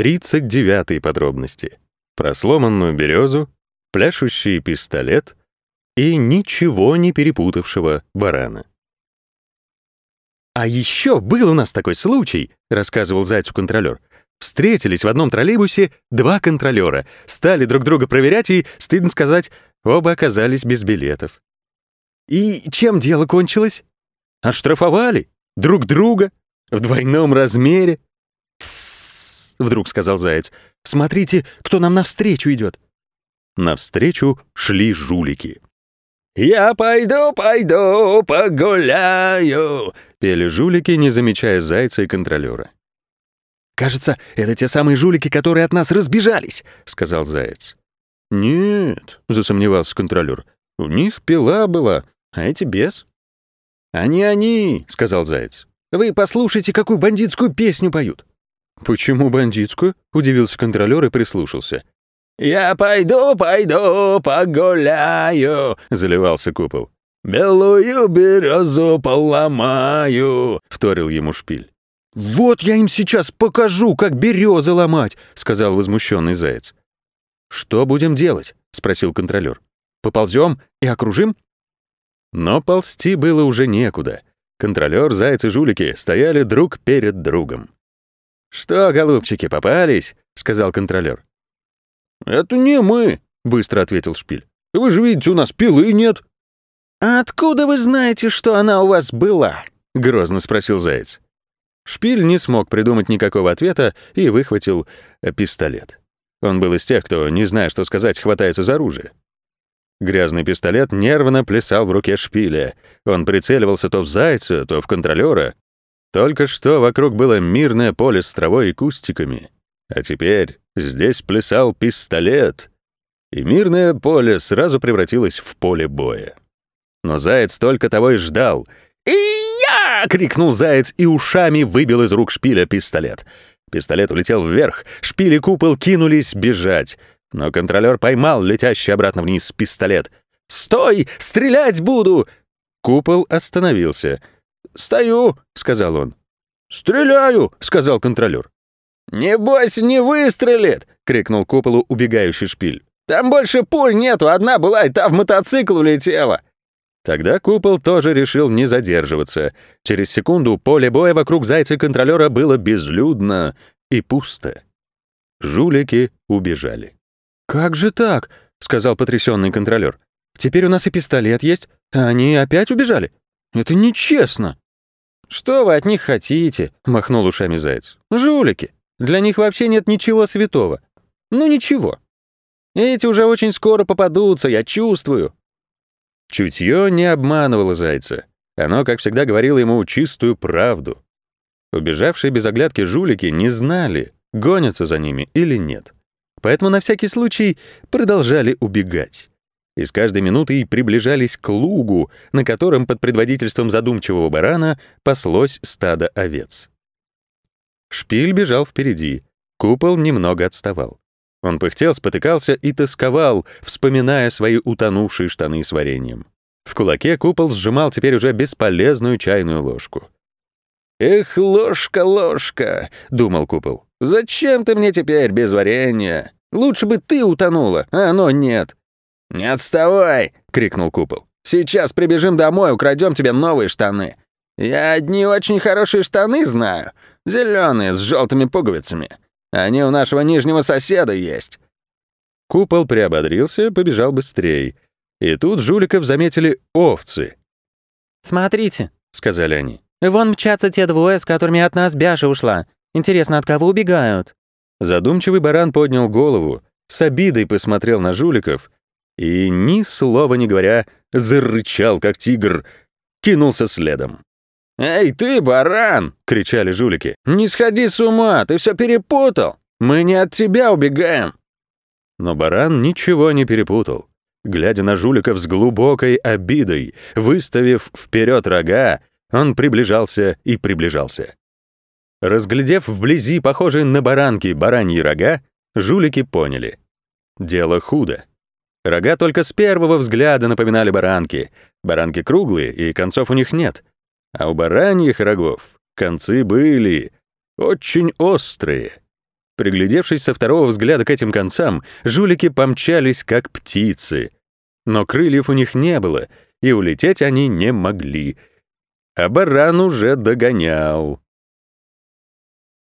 39 подробности. Про сломанную березу, пляшущий пистолет и ничего не перепутавшего барана. «А еще был у нас такой случай», — рассказывал Зайцу контролер. Встретились в одном троллейбусе два контролера, стали друг друга проверять и, стыдно сказать, оба оказались без билетов. И чем дело кончилось? Оштрафовали друг друга в двойном размере. «Тссс», — вдруг сказал Заяц, — «смотрите, кто нам навстречу идет». Навстречу шли жулики. «Я пойду, пойду, погуляю», — пели жулики, не замечая зайца и контролера. «Кажется, это те самые жулики, которые от нас разбежались», — сказал заяц. «Нет», — засомневался контролер, — «у них пила была, а эти без». «Они, они», — сказал заяц. «Вы послушайте, какую бандитскую песню поют». «Почему бандитскую?» — удивился контролер и прислушался. «Я пойду, пойду, погуляю», — заливался купол. «Белую березу поломаю», — вторил ему шпиль. «Вот я им сейчас покажу, как березы ломать», — сказал возмущенный заяц. «Что будем делать?» — спросил контролер. «Поползем и окружим?» Но ползти было уже некуда. Контролер, заяц и жулики стояли друг перед другом. «Что, голубчики, попались?» — сказал контролер. «Это не мы», — быстро ответил Шпиль. «Вы же видите, у нас пилы нет». «А откуда вы знаете, что она у вас была?» — грозно спросил Заяц. Шпиль не смог придумать никакого ответа и выхватил э, пистолет. Он был из тех, кто, не зная, что сказать, хватается за оружие. Грязный пистолет нервно плясал в руке Шпиля. Он прицеливался то в зайца, то в контролера. Только что вокруг было мирное поле с травой и кустиками. А теперь здесь плясал пистолет, и мирное поле сразу превратилось в поле боя. Но заяц только того и ждал. «И я!» — крикнул заяц и ушами выбил из рук шпиля пистолет. Пистолет улетел вверх, шпиль и купол кинулись бежать. Но контролер поймал летящий обратно вниз пистолет. «Стой! Стрелять буду!» Купол остановился. «Стою!» — сказал он. «Стреляю!» — сказал контролер. «Небось, не выстрелит!» — крикнул куполу убегающий шпиль. «Там больше пуль нету, одна была, и та в мотоцикл улетела!» Тогда купол тоже решил не задерживаться. Через секунду поле боя вокруг зайца-контролера было безлюдно и пусто. Жулики убежали. «Как же так?» — сказал потрясенный контролер. «Теперь у нас и пистолет есть, а они опять убежали. Это нечестно». «Что вы от них хотите?» — махнул ушами заяц. «Жулики. Для них вообще нет ничего святого. Ну ничего. Эти уже очень скоро попадутся, я чувствую». Чутье не обманывало зайца. Оно, как всегда, говорило ему чистую правду. Убежавшие без оглядки жулики не знали, гонятся за ними или нет. Поэтому на всякий случай продолжали убегать. И с каждой минутой приближались к лугу, на котором под предводительством задумчивого барана паслось стадо овец. Шпиль бежал впереди, купол немного отставал. Он пыхтел, спотыкался и тосковал, вспоминая свои утонувшие штаны с вареньем. В кулаке купол сжимал теперь уже бесполезную чайную ложку. «Эх, ложка, ложка!» — думал купол. «Зачем ты мне теперь без варенья? Лучше бы ты утонула, а оно нет». «Не отставай!» — крикнул купол. «Сейчас прибежим домой, украдем тебе новые штаны. Я одни очень хорошие штаны знаю. Зеленые, с желтыми пуговицами. Они у нашего нижнего соседа есть». Купол приободрился, побежал быстрее. И тут жуликов заметили овцы. «Смотрите», — сказали они. «Вон мчатся те двое, с которыми от нас Бяша ушла. Интересно, от кого убегают?» Задумчивый баран поднял голову, с обидой посмотрел на жуликов и, ни слова не говоря, зарычал, как тигр, кинулся следом. «Эй, ты, баран!» — кричали жулики. «Не сходи с ума, ты все перепутал! Мы не от тебя убегаем!» Но баран ничего не перепутал. Глядя на жуликов с глубокой обидой, выставив вперед рога, он приближался и приближался. Разглядев вблизи похожие на баранки бараньи рога, жулики поняли. Дело худо. Рога только с первого взгляда напоминали баранки. Баранки круглые, и концов у них нет. А у бараньих рогов концы были очень острые. Приглядевшись со второго взгляда к этим концам, жулики помчались, как птицы. Но крыльев у них не было, и улететь они не могли. А баран уже догонял.